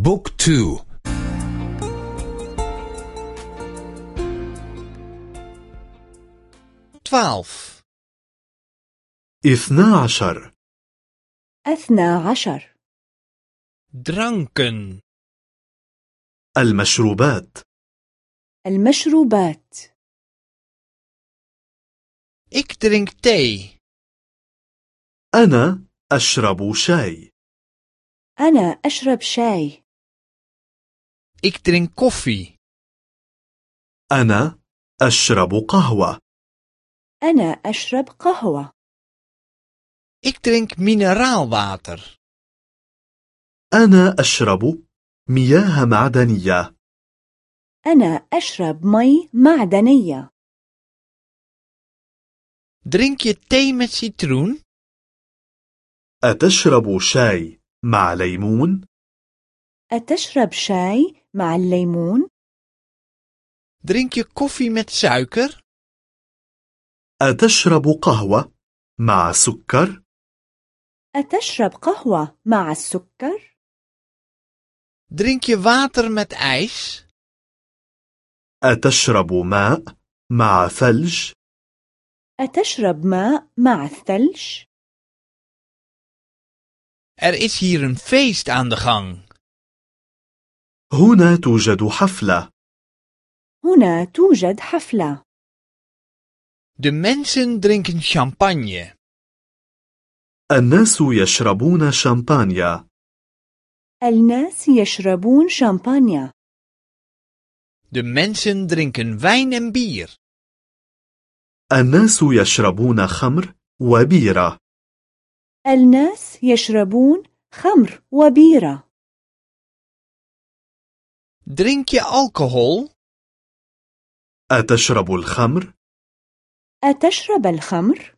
بوك تو twaalf, اثنا عشر أثنى عشر dranken, المشروبات. المشروبات. Ik drink thee, أنا أشرب شاي. أنا أشرب شاي. Ik drink koffie, أنا أشرب قهوة. أنا أشرب قهوة. Ik drink mineraalwater, أنا أشرب مياه معدنية. أنا أشرب مي معدنية. Drink je thee met citroen? أتشرب شاي مع ليمون؟ أتشرب شاي مع الليمون؟ Drink je koffie met suiker? أتشرب قهوة مع سكر؟ أتشرب قهوة مع السكر؟ Drink je water met ijs? أتشرب ماء مع ثلج؟ أتشرب ماء مع الثلج؟ Er is hier een feest aan de gang. هنا توجد حفلة. هنا توجد حفلة. De mensen drinken champagne. الناس يشربون شامبانيا. الناس يشربون شامبانيا. De mensen drinken wijn en bier. الناس يشربون خمر وبيرة. الناس يشربون خمر وبيرة. Drink je alcohol? أتشرب الخمر؟ أتشرب الخمر؟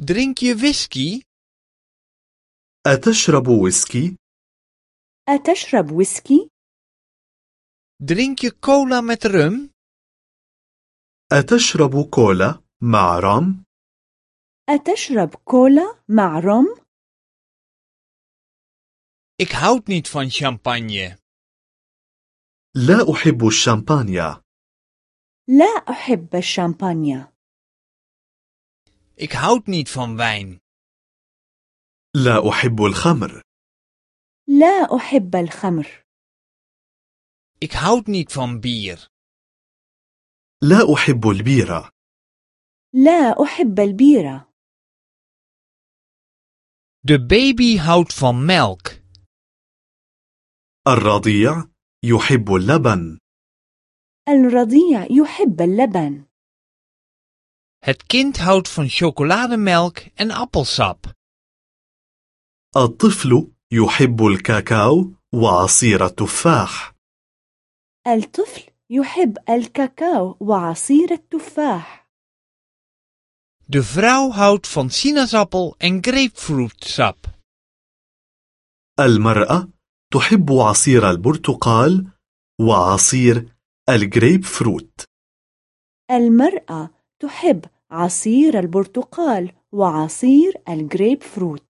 Drink je whisky? أتشرب ويسكي؟ أتشرب ويسكي؟ Drink je cola met rum? أتشرب كولا مع رام؟ أتشرب كولا مع روم؟ Ik houd niet van champagne. لا أحب الشامبانيا. لا أحب الشامبانيا. Ik houd niet van wijn. لا أحب الخمر. لا أحب الخمر. Ik houd niet van bier. لا أحب البيرة. لا أحب البيرة. De baby houdt van melk. الرضيع. يحب اللبن الرضيع يحب اللبن Het kind houdt van chocolademelk en appelsap. الطفل يحب الكاكاو وعصير التفاح الطفل يحب الكاكاو وعصير التفاح De vrouw houdt van sinaasappel en grapefruitsap. المرأة تحب عصير البرتقال وعصير الجريب فروت. المرأة تحب عصير البرتقال وعصير الجريب فروت.